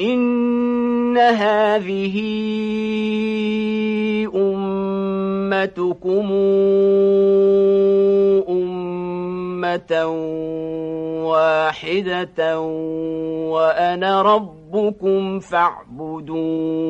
إن هذه أمتكم أمة واحدة وأنا ربكم فاعبدون.